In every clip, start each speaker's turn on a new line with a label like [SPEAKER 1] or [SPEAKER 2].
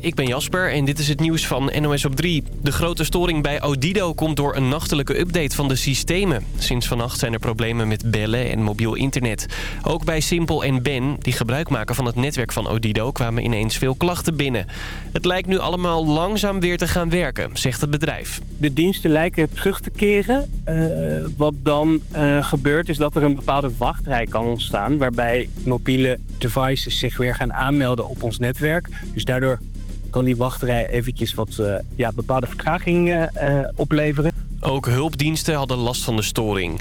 [SPEAKER 1] ik ben Jasper en dit is het nieuws van NOS op 3. De grote storing bij Odido komt door een nachtelijke update van de systemen. Sinds vannacht zijn er problemen met bellen en mobiel internet. Ook bij Simpel en Ben, die gebruik maken van het netwerk van Odido... kwamen ineens veel klachten binnen. Het lijkt nu allemaal langzaam weer te gaan werken, zegt het bedrijf.
[SPEAKER 2] De diensten lijken terug te keren. Uh, wat dan uh, gebeurt is dat er een bepaalde wachtrij kan ontstaan... waarbij mobiele devices zich weer gaan aanmelden op ons netwerk. Dus daardoor kan die wachtrij eventjes wat uh, ja, bepaalde vertraging uh, opleveren.
[SPEAKER 1] Ook hulpdiensten hadden last van de storing.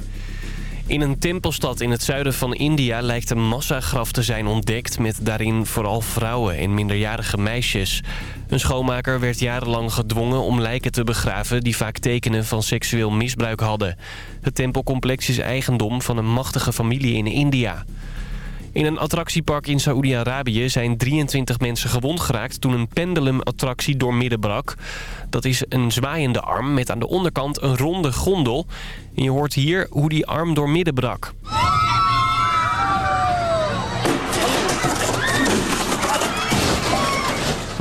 [SPEAKER 1] In een tempelstad in het zuiden van India lijkt een massagraf te zijn ontdekt... met daarin vooral vrouwen en minderjarige meisjes. Een schoonmaker werd jarenlang gedwongen om lijken te begraven... die vaak tekenen van seksueel misbruik hadden. Het tempelcomplex is eigendom van een machtige familie in India. In een attractiepark in Saoedi-Arabië zijn 23 mensen gewond geraakt... toen een pendelumattractie doormidden brak. Dat is een zwaaiende arm met aan de onderkant een ronde gondel. En je hoort hier hoe die arm doormidden brak.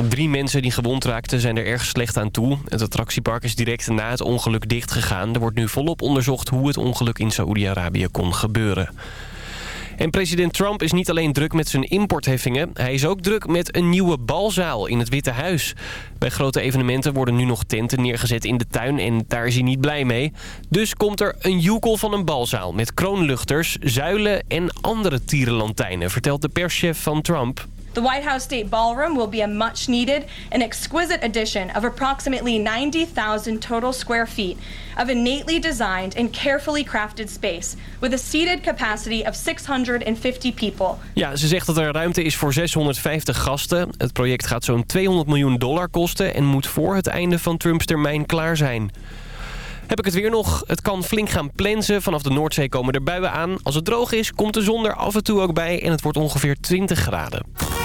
[SPEAKER 1] Drie mensen die gewond raakten zijn er erg slecht aan toe. Het attractiepark is direct na het ongeluk dichtgegaan. Er wordt nu volop onderzocht hoe het ongeluk in Saoedi-Arabië kon gebeuren. En president Trump is niet alleen druk met zijn importheffingen... hij is ook druk met een nieuwe balzaal in het Witte Huis. Bij grote evenementen worden nu nog tenten neergezet in de tuin... en daar is hij niet blij mee. Dus komt er een joekel van een balzaal met kroonluchters, zuilen... en andere tierenlantijnen, vertelt de perschef van Trump.
[SPEAKER 3] The White House State Ballroom will be a much needed and exquisite addition of approximately 90,000 total square feet of innately designed and carefully crafted space with a seated capacity of 650 people.
[SPEAKER 1] Ja, ze zegt dat er ruimte is voor 650 gasten. Het project gaat zo'n 200 miljoen dollar kosten en moet voor het einde van Trumps termijn klaar zijn. Heb ik het weer nog. Het kan flink gaan plensen. Vanaf de Noordzee komen er buien aan. Als het droog is, komt de zon er af en toe ook bij. En het wordt ongeveer 20 graden.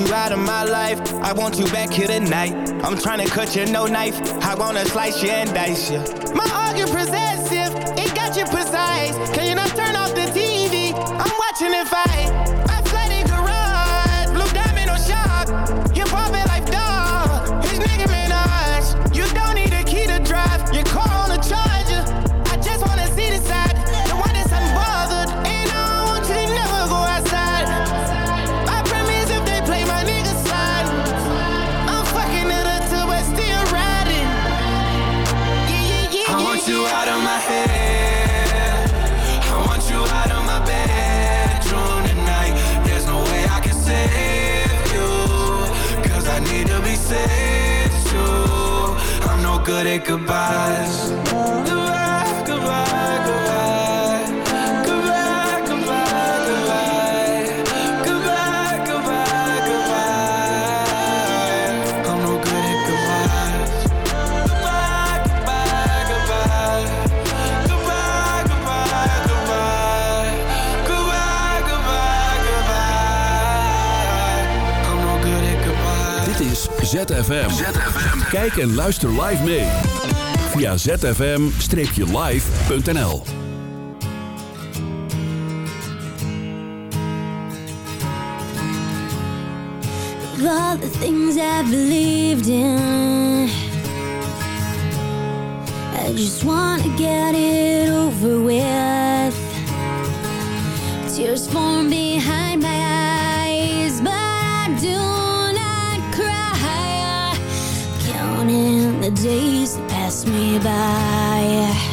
[SPEAKER 4] you out of my
[SPEAKER 5] life. I want you back here tonight. I'm trying to cut you no knife. I wanna slice you and dice you. My argument
[SPEAKER 4] presents. Goodbye, goodbyes. Dit is
[SPEAKER 6] ZFM. Kijk en luister live mee via zfm-live.nl
[SPEAKER 7] all the things I believed in I just want to get it over with. days that pass me by.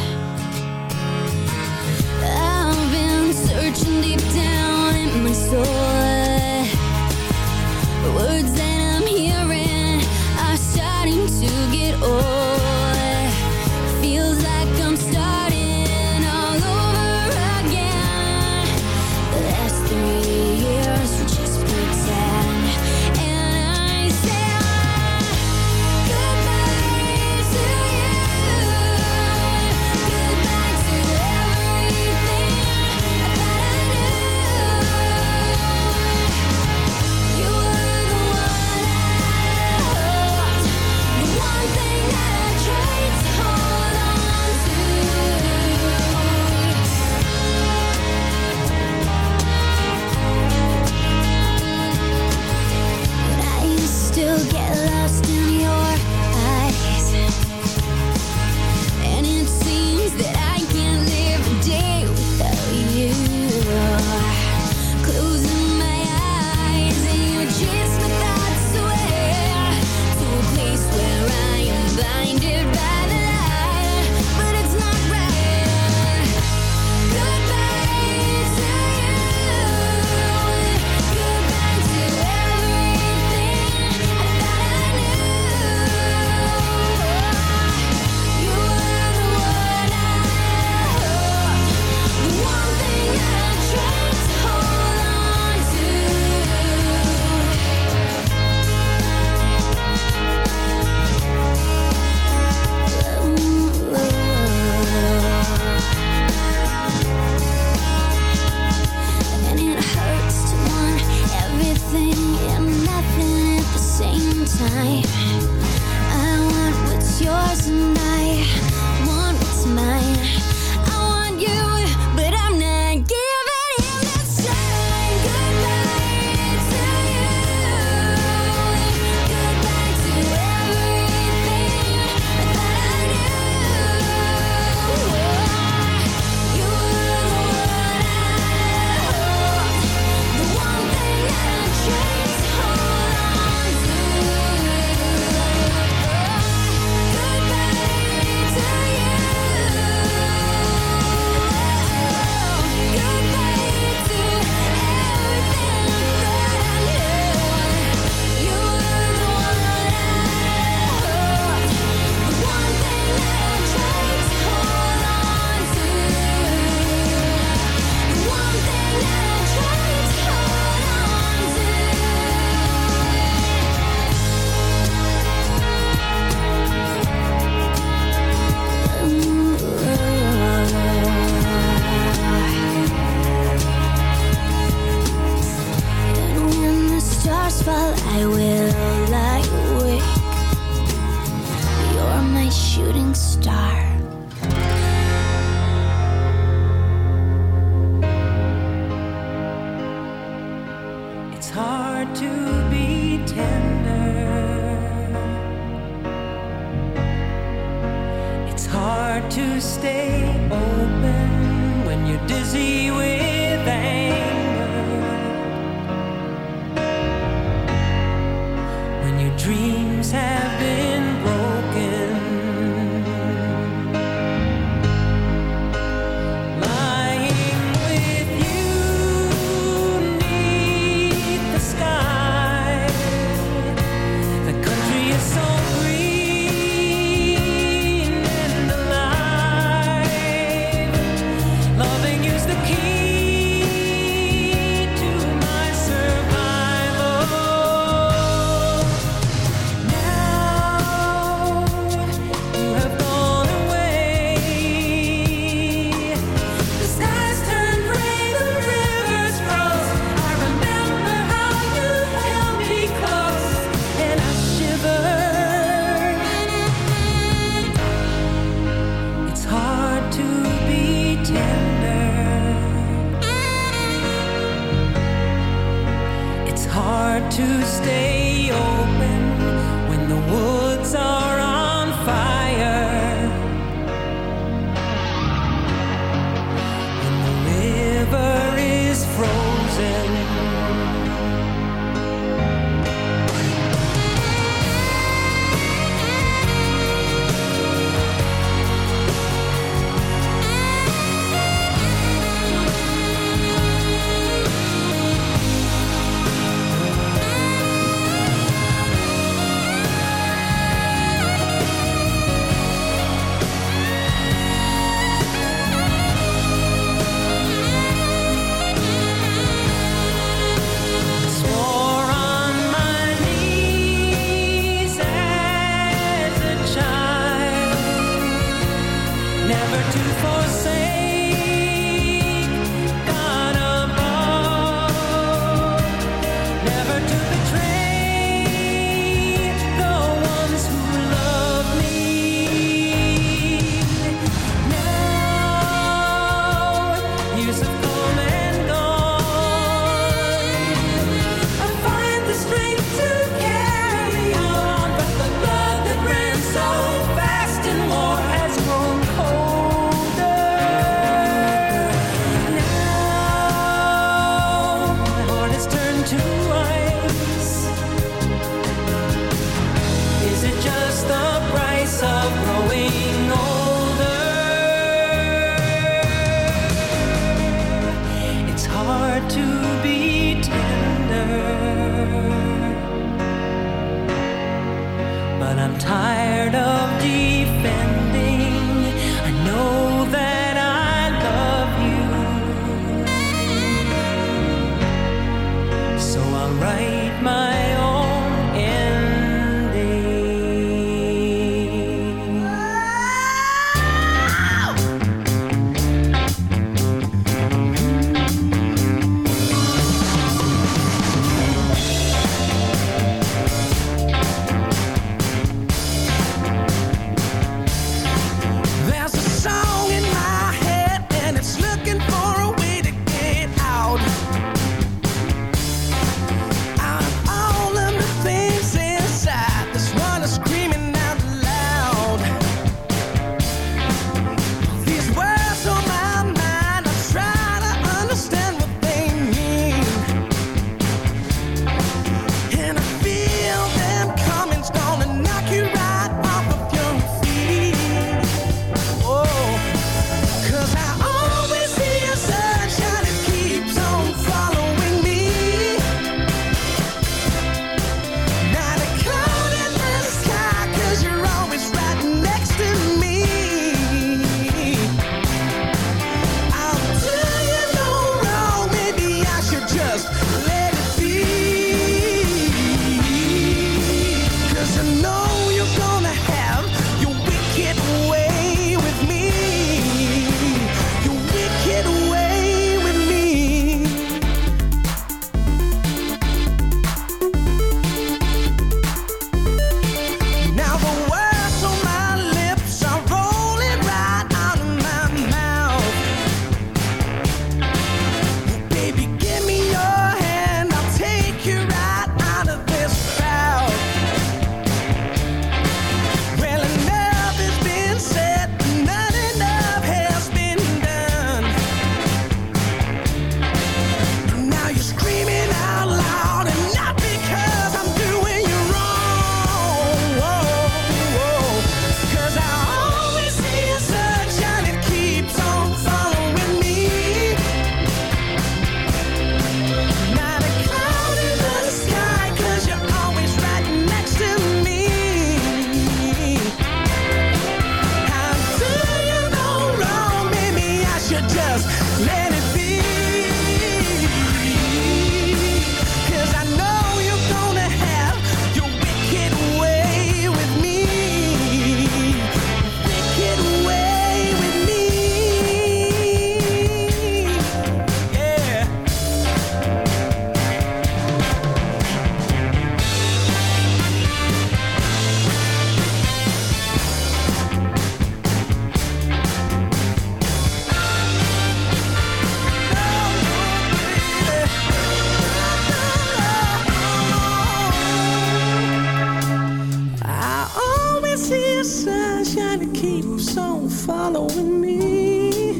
[SPEAKER 7] this sunshine that keeps on
[SPEAKER 8] following me.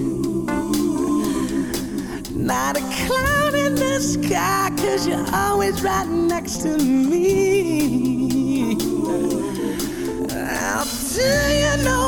[SPEAKER 8] Not a cloud in the sky, cause you're always right next to me. I'll do you know